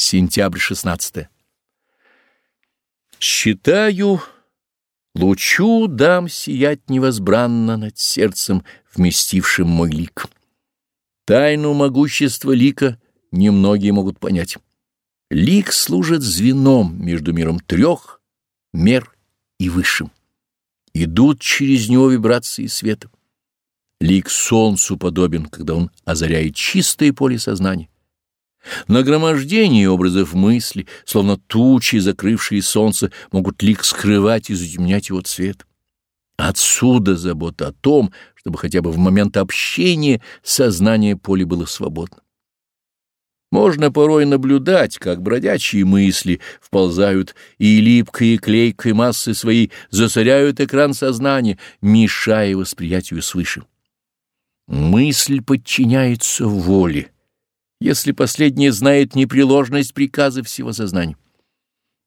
Сентябрь 16. Считаю, лучу дам сиять невозбранно над сердцем, вместившим мой лик. Тайну могущества лика немногие могут понять. Лик служит звеном между миром трех мер и высшим. Идут через него вибрации света. Лик солнцу подобен, когда он озаряет чистое поле сознания. Нагромождение образов мысли, словно тучи, закрывшие солнце, могут лик скрывать и затемнять его цвет. Отсюда забота о том, чтобы хотя бы в момент общения сознание поле было свободно. Можно порой наблюдать, как бродячие мысли вползают и липкой и клейкой массы своей засоряют экран сознания, мешая восприятию свыше. Мысль подчиняется воле, если последняя знает непреложность приказа всего сознания.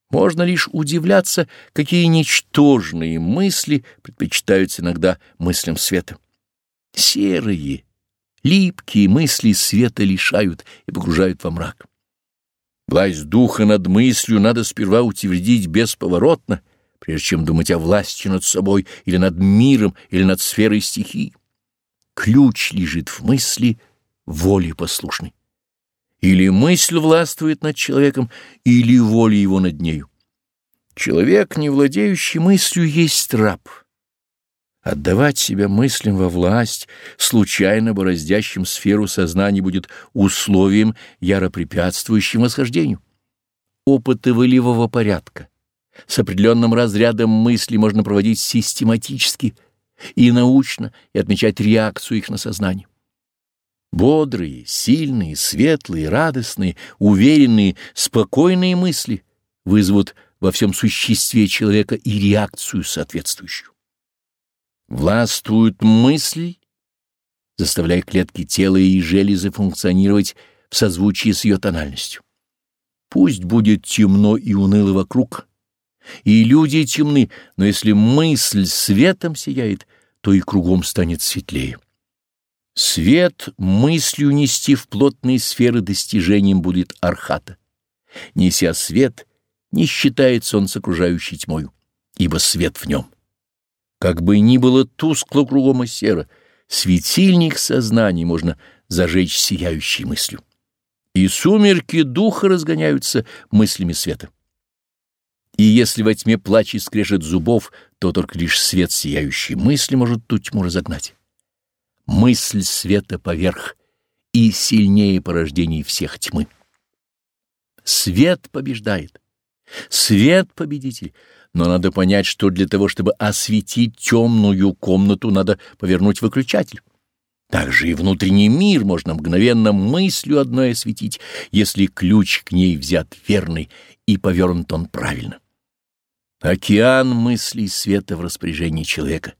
Можно лишь удивляться, какие ничтожные мысли предпочитаются иногда мыслям света. Серые, липкие мысли света лишают и погружают во мрак. Власть духа над мыслью надо сперва утвердить бесповоротно, прежде чем думать о власти над собой или над миром или над сферой стихий. Ключ лежит в мысли воли послушной. Или мысль властвует над человеком, или воля его над нею. Человек, не владеющий мыслью, есть раб. Отдавать себя мыслям во власть, случайно бороздящим сферу сознания, будет условием, яро препятствующим восхождению. Опыты волевого порядка с определенным разрядом мысли можно проводить систематически – и научно, и отмечать реакцию их на сознание. Бодрые, сильные, светлые, радостные, уверенные, спокойные мысли вызовут во всем существе человека и реакцию соответствующую. Властвует мысль, заставляя клетки тела и железы функционировать в созвучии с ее тональностью. Пусть будет темно и уныло вокруг, и люди темны, но если мысль светом сияет, то и кругом станет светлее. Свет мыслью нести в плотные сферы достижением будет архата. Неся свет, не считается он с окружающей тьмою, ибо свет в нем. Как бы ни было тускло кругом и серо, светильник сознания можно зажечь сияющей мыслью. И сумерки духа разгоняются мыслями света. И если во тьме плач и скрежет зубов, то только лишь свет сияющей мысли может ту тьму разогнать. Мысль света поверх и сильнее порождений всех тьмы. Свет побеждает. Свет победитель. Но надо понять, что для того, чтобы осветить темную комнату, надо повернуть выключатель. Также и внутренний мир можно мгновенно мыслью одной осветить, если ключ к ней взят верный и повернут он правильно. Океан мыслей света в распоряжении человека.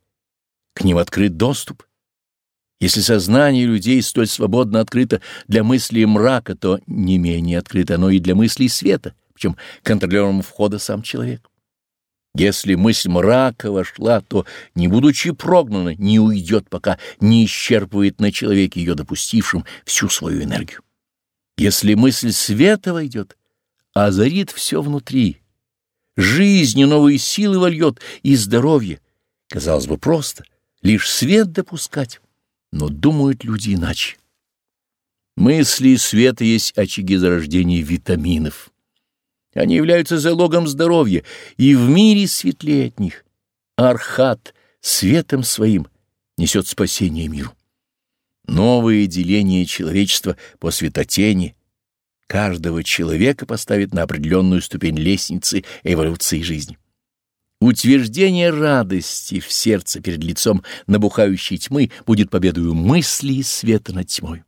К ним открыт доступ. Если сознание людей столь свободно открыто для мыслей мрака, то не менее открыто оно и для мыслей света, причем контролером входа сам человек. Если мысль мрака вошла, то, не будучи прогнана, не уйдет, пока не исчерпывает на человеке ее допустившим всю свою энергию. Если мысль света войдет, озарит все внутри, жизни новые силы вольет и здоровье. Казалось бы, просто, лишь свет допускать, но думают люди иначе. Мысли света есть очаги зарождения витаминов. Они являются залогом здоровья, и в мире светлее от них. Архат светом своим несет спасение миру. Новое деление человечества по светотени каждого человека поставит на определенную ступень лестницы эволюции жизни. Утверждение радости в сердце перед лицом набухающей тьмы будет победою мысли и света над тьмой.